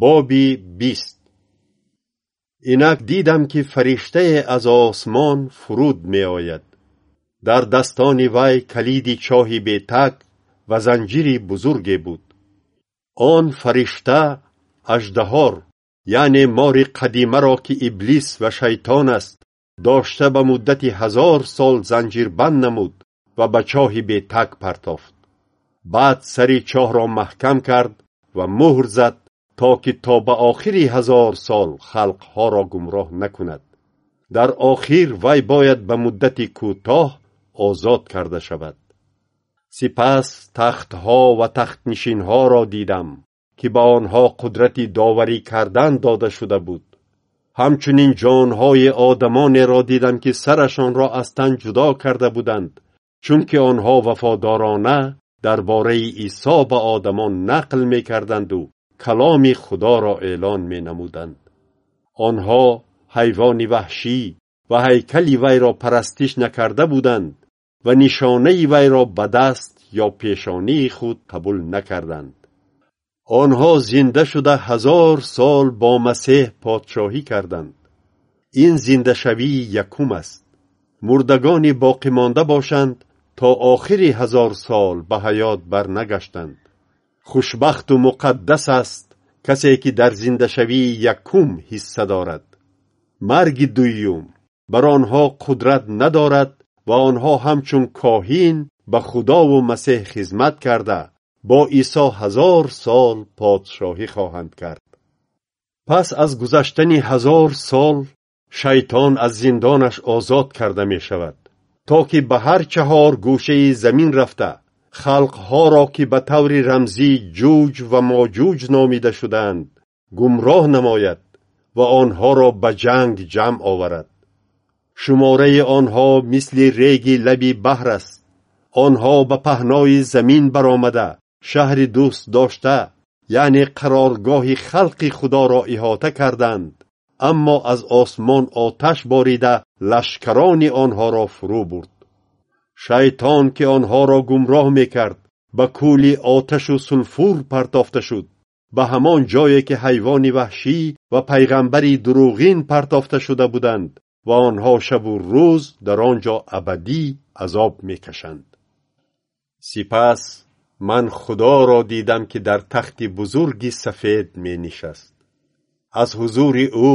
боби бист. Инак дидам ки фариштае аз осмон фуруд меояд. Дар дастони вай калиди чоҳи бетаг ва занҷири бузурге буд. Он фаришта аждаҳор яъне мори қадимаро ки иблис ва шайтон аст дошта ба муддати ҳазор сол занҷирбанд намуд ва ба чоҳи бетаг партофт. Баъд сари чоҳро маҳкам кард ва муҳр зад то ки то ба охири ҳазор сол халқҳоро гумроҳ накунад. Дар охир вай бояд ба муддати кӯтоҳ озод карда шавад. Сипас тахтҳо ва тахтнишинҳоро дидам ки ба онҳо қудрати доварӣ кардан дода шуда буд. Ҳамчунин ҷонҳои одамонеро дидам ки сарашонро аз тан ҷудо карда буданд чунки онҳо вафодорона дар бораи исо ба одамон нақл мекарданду каломи худоро эълон менамуданд онҳо ҳайвони ваҳшӣ ва ҳайкали вайро парастиш накарда буданд ва нишонаи вайро ба даст ё пешонии худ қабул накарданд онҳо зинда шуда ҳазор сол бо масеҳ подшоҳӣ карданд ин зиндашавии якум аст мурдагони боқимонда бошанд то охири ҳазор сол ба ҳаёт барнагаштанд хушбахту муқаддас аст касе ки дар зиндашавии якум ҳисса дорад марги дуюм бар онҳо қудрат надорад ва онҳо ҳамчун коҳин ба худову масеҳ хизмат карда бо исо ҳазор сол подшоҳӣ хоҳанд кард пас аз гузаштани ҳазор сол шайтон аз зиндонаш озод карда мешавад то ки ба ҳар чаҳор гӯшаи замин рафта халқҳоро ки ба таври рамзӣ ҷуҷ ва моҷуҷ номида шуданд гумроҳ намояд ва онҳоро ба ҷанг ҷамъ оварад. Шумораи онҳо мисли реги лаби баҳр аст. Онҳо ба паҳнои замин баромада шаҳри дӯст дошта яъне қароргоҳи халқи худоро иҳота карданд. Аммо аз осмон оташ борида лашкарони онҳоро фурӯ бурд шайтон ки онҳоро гумроҳ мекард ба кӯли оташу сулфур партофта шуд. Ба ҳамон ҷое ки ҳайвони ваҳшӣ ва пайғамбари дурӯғин партофта шуда буданд ва онҳо шабу рӯз дар он ҷо абадӣ азоб мекашанд. Сипас ман худоро дидам ки дар тахти бузурги сафед менишаст. Аз ҳузури ӯ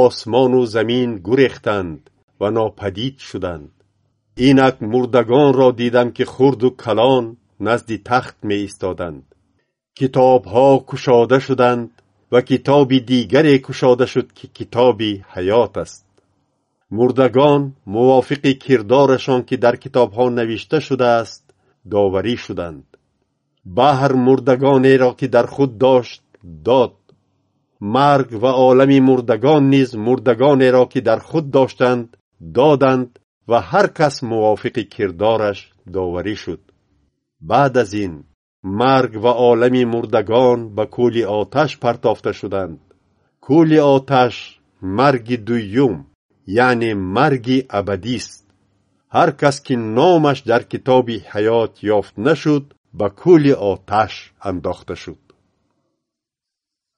осмону замин гурехтанд ва нопадид шуданд инак мурдагонро дидам ки хурду калон назди тахт меистоданд. Китобҳо кушода шуданд ва китоби дигаре кушода шуд ки китоби ҳаёт аст. Мурдагон мувофиқи кирдорашон ки дар китобҳо навишта шудааст доварӣ шуданд. Баҳр мурдагонеро ки дар худ дошт дод. Марг ва олами мурдагон низ мурдагонеро ки дар худ доштанд доданд ва ҳар кас мувофиқи кирдораш доварӣ шуд баъд аз ин марг ва олами мурдагон ба кӯли оташ партофта шуданд кӯли оташ марги дуюм яъне марги абадист ҳар кас ки номаш дар китоби ҳаёт ёфт нашуд ба кӯли оташ андохта шуд